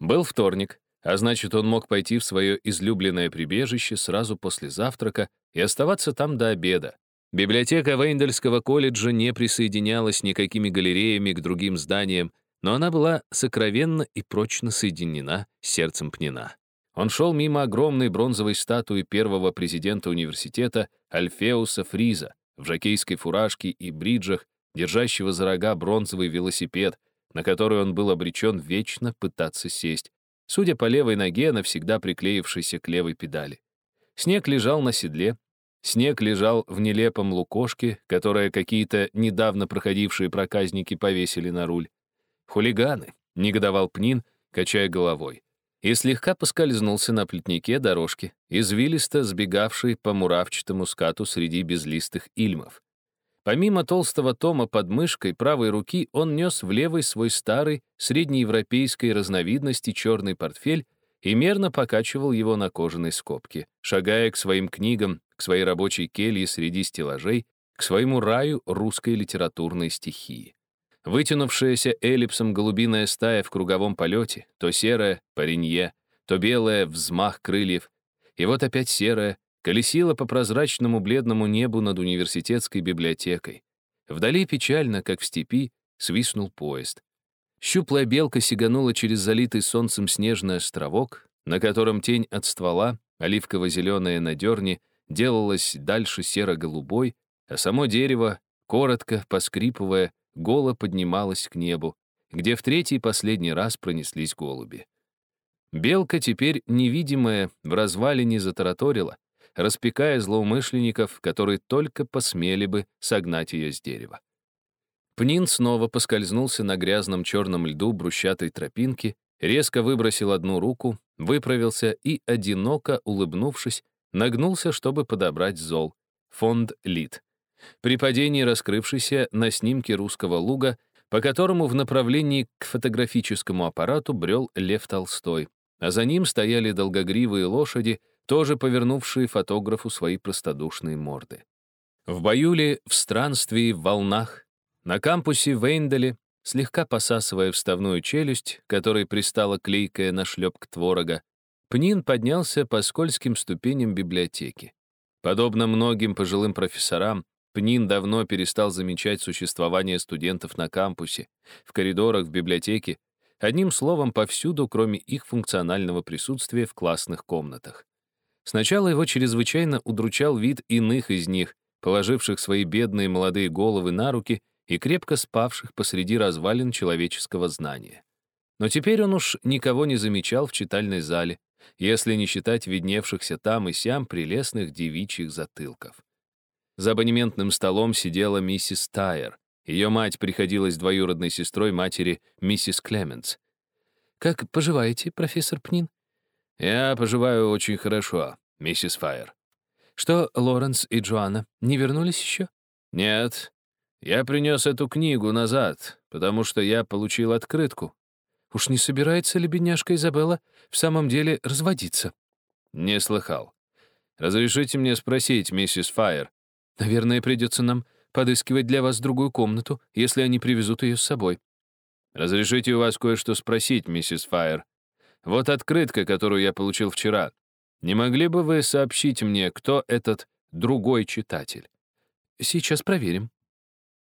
Был вторник, а значит, он мог пойти в свое излюбленное прибежище сразу после завтрака и оставаться там до обеда. Библиотека Вейндельского колледжа не присоединялась никакими галереями к другим зданиям, но она была сокровенно и прочно соединена с сердцем Пнина. Он шел мимо огромной бронзовой статуи первого президента университета Альфеуса Фриза в жакейской фуражке и бриджах, держащего за рога бронзовый велосипед, на который он был обречен вечно пытаться сесть, судя по левой ноге, навсегда приклеившейся к левой педали. Снег лежал на седле, снег лежал в нелепом лукошке, которое какие-то недавно проходившие проказники повесили на руль. «Хулиганы», — негодовал Пнин, качая головой и слегка поскользнулся на плетнике дорожки, извилисто сбегавшей по муравчатому скату среди безлистых ильмов. Помимо толстого тома под мышкой правой руки, он нес в левой свой старый, среднеевропейской разновидности черный портфель и мерно покачивал его на кожаной скобке, шагая к своим книгам, к своей рабочей келье среди стеллажей, к своему раю русской литературной стихии. Вытянувшаяся эллипсом голубиная стая в круговом полете, то серая — паренье, то белая — взмах крыльев, и вот опять серая колесила по прозрачному бледному небу над университетской библиотекой. Вдали печально, как в степи, свистнул поезд. Щуплая белка сиганула через залитый солнцем снежный островок, на котором тень от ствола, оливково-зеленая на дерне, делалась дальше серо-голубой, а само дерево, коротко, поскрипывая, голо поднималась к небу, где в третий и последний раз пронеслись голуби. Белка, теперь невидимая, в развалине затараторила, распекая злоумышленников, которые только посмели бы согнать ее с дерева. Пнин снова поскользнулся на грязном черном льду брусчатой тропинки, резко выбросил одну руку, выправился и, одиноко улыбнувшись, нагнулся, чтобы подобрать зол. Фонд Лид при падении раскрывшийся на снимке русского луга, по которому в направлении к фотографическому аппарату брел Лев Толстой, а за ним стояли долгогривые лошади, тоже повернувшие фотографу свои простодушные морды. В Баюле, в странствии, в волнах, на кампусе Вейнделе, слегка посасывая вставную челюсть, которой пристала клейкая нашлепка творога, Пнин поднялся по скользким ступеням библиотеки. Подобно многим пожилым профессорам, Пнин давно перестал замечать существование студентов на кампусе, в коридорах, в библиотеке, одним словом, повсюду, кроме их функционального присутствия в классных комнатах. Сначала его чрезвычайно удручал вид иных из них, положивших свои бедные молодые головы на руки и крепко спавших посреди развалин человеческого знания. Но теперь он уж никого не замечал в читальной зале, если не считать видневшихся там и сям прелестных девичьих затылков. За абонементным столом сидела миссис Тайер. Ее мать приходилась двоюродной сестрой матери миссис Клеменс. «Как поживаете, профессор Пнин?» «Я поживаю очень хорошо, миссис Файер». «Что, Лоренс и Джоанна не вернулись еще?» «Нет. Я принес эту книгу назад, потому что я получил открытку». «Уж не собирается ли бедняжка Изабелла в самом деле разводиться?» «Не слыхал. Разрешите мне спросить, миссис Файер, Наверное, придется нам подыскивать для вас другую комнату, если они привезут ее с собой. Разрешите у вас кое-что спросить, миссис Файер. Вот открытка, которую я получил вчера. Не могли бы вы сообщить мне, кто этот другой читатель? Сейчас проверим.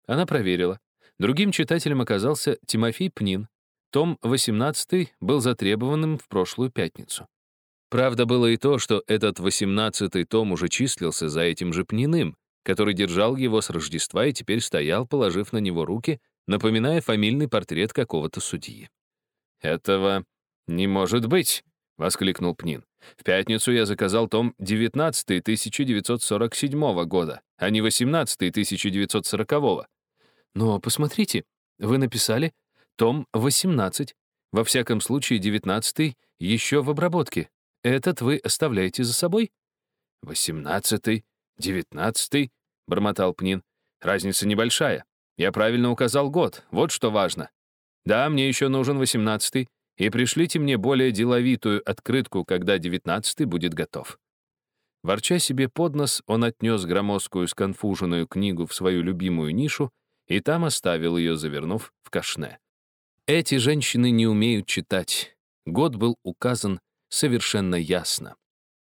Она проверила. Другим читателем оказался Тимофей Пнин. Том 18 был затребованным в прошлую пятницу. Правда было и то, что этот 18-й том уже числился за этим же Пниным, который держал его с Рождества и теперь стоял, положив на него руки, напоминая фамильный портрет какого-то судьи. «Этого не может быть!» — воскликнул Пнин. «В пятницу я заказал том 19 1947 года, а не 18 1940 -го. Но посмотрите, вы написали том 18. Во всяком случае, 19 еще в обработке. Этот вы оставляете за собой? 18 19 бормотал Пнин. «Разница небольшая. Я правильно указал год. Вот что важно. Да, мне еще нужен восемнадцатый, и пришлите мне более деловитую открытку, когда девятнадцатый будет готов». Ворча себе под нос, он отнес громоздкую сконфуженную книгу в свою любимую нишу и там оставил ее, завернув в кашне. Эти женщины не умеют читать. год был указан совершенно ясно.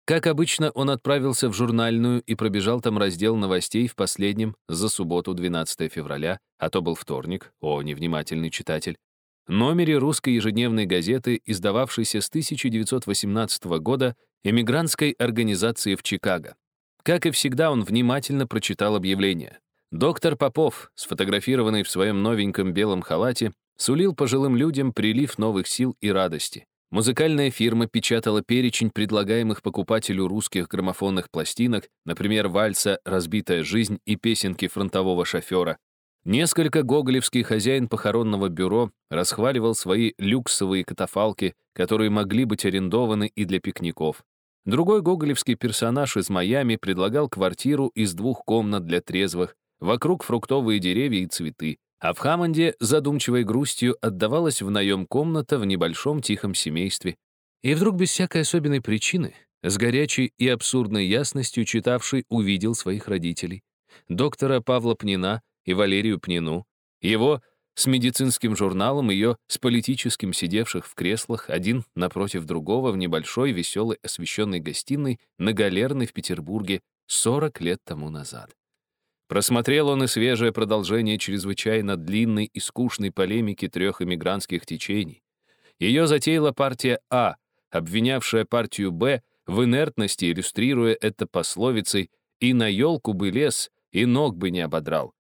Как обычно, он отправился в журнальную и пробежал там раздел новостей в последнем за субботу 12 февраля, а то был вторник, о, невнимательный читатель, номере русской ежедневной газеты, издававшейся с 1918 года эмигрантской организации в Чикаго. Как и всегда, он внимательно прочитал объявление. Доктор Попов, сфотографированный в своем новеньком белом халате, сулил пожилым людям прилив новых сил и радости. Музыкальная фирма печатала перечень предлагаемых покупателю русских граммофонных пластинок, например, вальса «Разбитая жизнь» и песенки фронтового шофера. Несколько гоголевский хозяин похоронного бюро расхваливал свои люксовые катафалки, которые могли быть арендованы и для пикников. Другой гоголевский персонаж из Майами предлагал квартиру из двух комнат для трезвых, вокруг фруктовые деревья и цветы. А в Хаммонде задумчивой грустью отдавалась в наем комната в небольшом тихом семействе. И вдруг без всякой особенной причины, с горячей и абсурдной ясностью читавший увидел своих родителей. Доктора Павла Пнина и Валерию Пнину, его с медицинским журналом, ее с политическим сидевших в креслах, один напротив другого в небольшой веселой освещенной гостиной на Галерной в Петербурге 40 лет тому назад. Просмотрел он и свежее продолжение чрезвычайно длинной и скучной полемики трех эмигрантских течений. Ее затеяла партия А, обвинявшая партию Б в инертности, иллюстрируя это пословицей «и на елку бы лез, и ног бы не ободрал».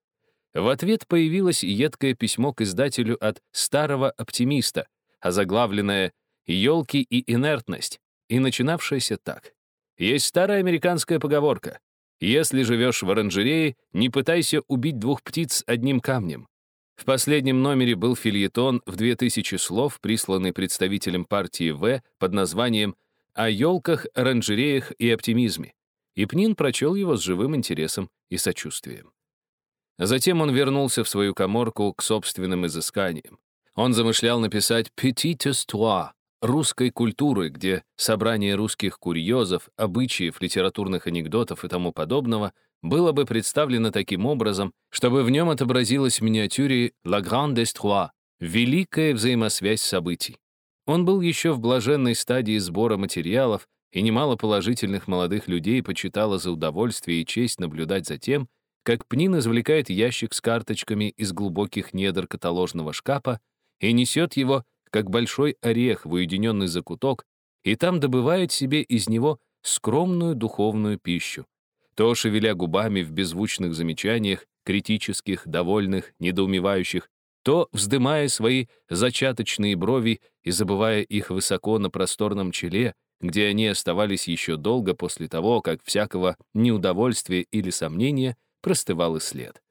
В ответ появилось едкое письмо к издателю от «Старого оптимиста», озаглавленное «Елки и инертность», и начинавшееся так. Есть старая американская поговорка если живешь в оранжерее, не пытайся убить двух птиц одним камнем. В последнем номере был фильетон в 2000 слов, присланный представителем партии В под названием «О елках, оранжереях и оптимизме». И Пнин прочел его с живым интересом и сочувствием. Затем он вернулся в свою коморку к собственным изысканиям. Он замышлял написать «Petit histoire», русской культуры, где собрание русских курьезов, обычаев, литературных анекдотов и тому подобного было бы представлено таким образом, чтобы в нем отобразилась в миниатюре «La Grande Histoire» — великая взаимосвязь событий. Он был еще в блаженной стадии сбора материалов, и немало положительных молодых людей почитало за удовольствие и честь наблюдать за тем, как Пнин извлекает ящик с карточками из глубоких недр каталожного шкафа и несет его как большой орех в уединенный закуток, и там добывает себе из него скромную духовную пищу. То, шевеля губами в беззвучных замечаниях, критических, довольных, недоумевающих, то, вздымая свои зачаточные брови и забывая их высоко на просторном челе, где они оставались еще долго после того, как всякого неудовольствия или сомнения простывал и след.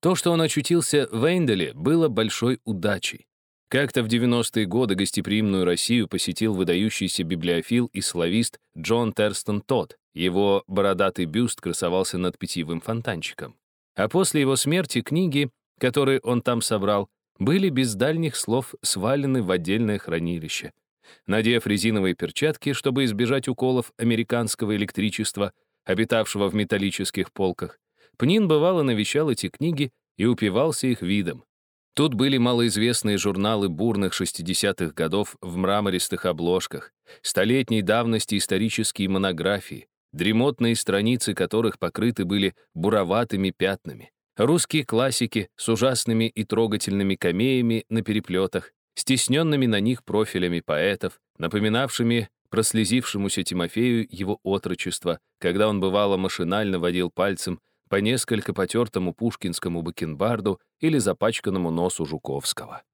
То, что он очутился в Эйнделе, было большой удачей. Как-то в 90-е годы гостеприимную Россию посетил выдающийся библиофил и славист Джон Терстон Тодд. Его бородатый бюст красовался над питьевым фонтанчиком. А после его смерти книги, которые он там собрал, были без дальних слов свалены в отдельное хранилище. Надев резиновые перчатки, чтобы избежать уколов американского электричества, обитавшего в металлических полках, Пнин бывало навещал эти книги и упивался их видом. Тут были малоизвестные журналы бурных 60-х годов в мрамористых обложках, столетней давности исторические монографии, дремотные страницы которых покрыты были буроватыми пятнами, русские классики с ужасными и трогательными камеями на переплетах, стесненными на них профилями поэтов, напоминавшими прослезившемуся Тимофею его отрочество, когда он бывало машинально водил пальцем по несколько потертому пушкинскому бакенбарду или запачканному носу Жуковского.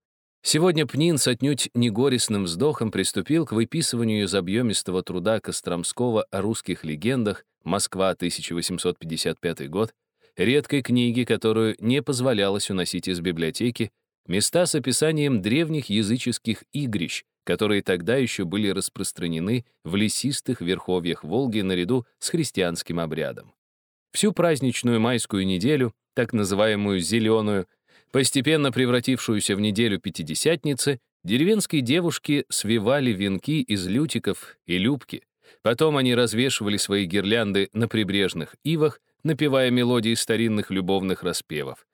Сегодня Пнин с отнюдь негорестным вздохом приступил к выписыванию из объемистого труда Костромского о русских легендах «Москва, 1855 год», редкой книги, которую не позволялось уносить из библиотеки, места с описанием древних языческих игрищ, которые тогда еще были распространены в лесистых верховьях Волги наряду с христианским обрядом. Всю праздничную майскую неделю, так называемую «зеленую», постепенно превратившуюся в неделю Пятидесятницы, деревенские девушки свивали венки из лютиков и любки. Потом они развешивали свои гирлянды на прибрежных ивах, напевая мелодии старинных любовных распевов.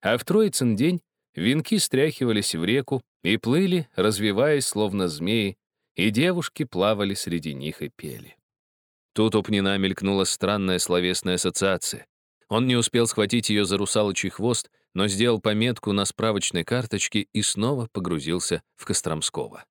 А в Троицын день венки стряхивались в реку и плыли, развиваясь, словно змеи, и девушки плавали среди них и пели. Тут у Пнина мелькнула странная словесная ассоциация. Он не успел схватить ее за русалочий хвост, но сделал пометку на справочной карточке и снова погрузился в Костромского.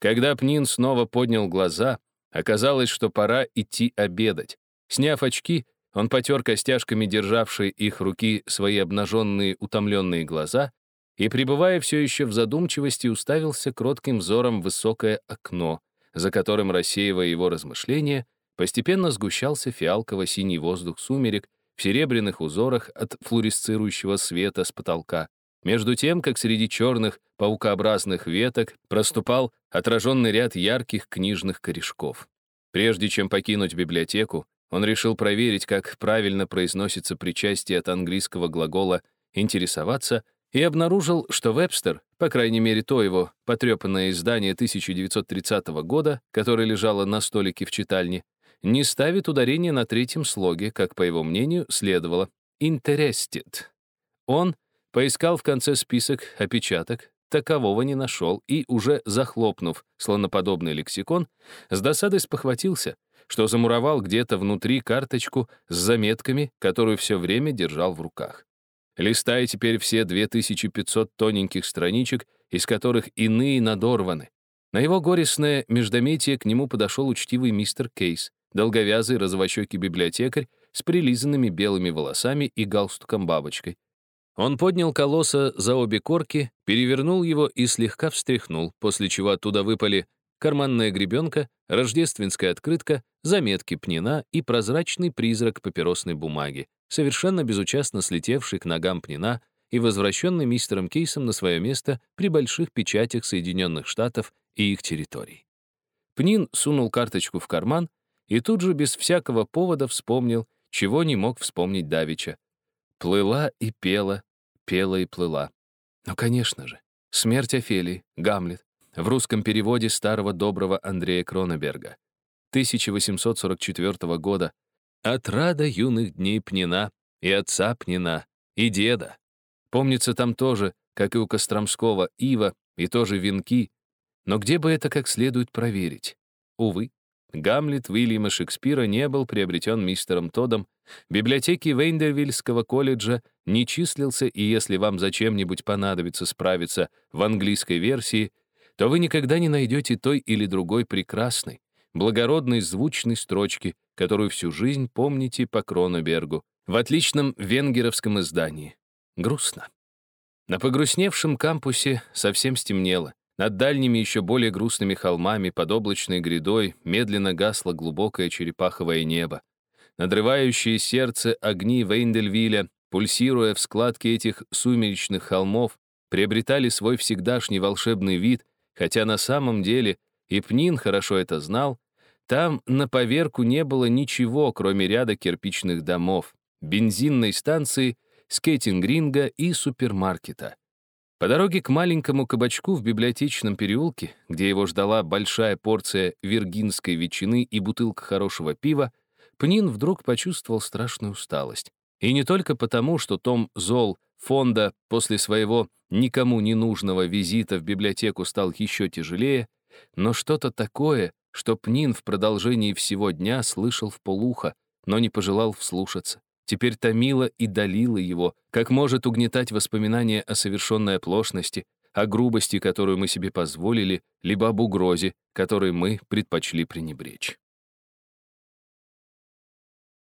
Когда Пнин снова поднял глаза, оказалось, что пора идти обедать. Сняв очки, он потер костяшками державшие их руки свои обнаженные утомленные глаза и, пребывая все еще в задумчивости, уставился кротким взором в высокое окно, за которым, рассеивая его размышления, постепенно сгущался фиалково-синий воздух сумерек в серебряных узорах от флуоресцирующего света с потолка, между тем, как среди черных паукообразных веток проступал отраженный ряд ярких книжных корешков. Прежде чем покинуть библиотеку, он решил проверить, как правильно произносится причастие от английского глагола «интересоваться», и обнаружил, что Вебстер, по крайней мере то его потрепанное издание 1930 года, которое лежало на столике в читальне, не ставит ударение на третьем слоге, как, по его мнению, следовало «interested». Он поискал в конце список опечаток, такового не нашел и, уже захлопнув слоноподобный лексикон, с досадой спохватился, что замуровал где-то внутри карточку с заметками, которую все время держал в руках. Листая теперь все 2500 тоненьких страничек, из которых иные надорваны. На его горестное междометие к нему подошел учтивый мистер Кейс, долговязый розовощекий библиотекарь с прилизанными белыми волосами и галстуком-бабочкой. Он поднял колосса за обе корки, перевернул его и слегка встряхнул, после чего оттуда выпали карманная гребенка, рождественская открытка, заметки пнина и прозрачный призрак папиросной бумаги, совершенно безучастно слетевший к ногам пнина и возвращенный мистером Кейсом на свое место при больших печатях Соединенных Штатов и их территорий. Пнин сунул карточку в карман и тут же без всякого повода вспомнил, чего не мог вспомнить Давича. Плыла и пела, пела и плыла. Ну, конечно же, смерть Офелии, Гамлет, в русском переводе старого доброго Андрея Кронеберга. 1844 года. Отрада юных дней Пнина, и отца Пнина, и деда. Помнится там тоже, как и у Костромского, ива, и тоже венки. Но где бы это как следует проверить? Увы, Гамлет Уильяма Шекспира не был приобретен мистером Тодом, библиотеки Вейндервильского колледжа не числился, и если вам зачем-нибудь понадобится справиться в английской версии, то вы никогда не найдете той или другой прекрасной, благородной звучной строчки, которую всю жизнь помните по Кронобергу, в отличном венгеровском издании. Грустно. На погрустневшем кампусе совсем стемнело. Над дальними еще более грустными холмами под облачной грядой медленно гасло глубокое черепаховое небо. Надрывающие сердце огни Вейндельвиля, пульсируя в складке этих сумеречных холмов, приобретали свой всегдашний волшебный вид, хотя на самом деле, и Пнин хорошо это знал, там на поверку не было ничего, кроме ряда кирпичных домов, бензинной станции, скейтинг-ринга и супермаркета. По дороге к маленькому кабачку в библиотечном переулке, где его ждала большая порция виргинской ветчины и бутылка хорошего пива, Пнин вдруг почувствовал страшную усталость. И не только потому, что Том Зол фонда после своего никому не нужного визита в библиотеку стал еще тяжелее, но что-то такое, что Пнин в продолжении всего дня слышал в полухо, но не пожелал вслушаться теперь томила и долила его, как может угнетать воспоминания о совершенной оплошности, о грубости, которую мы себе позволили, либо об угрозе, которой мы предпочли пренебречь.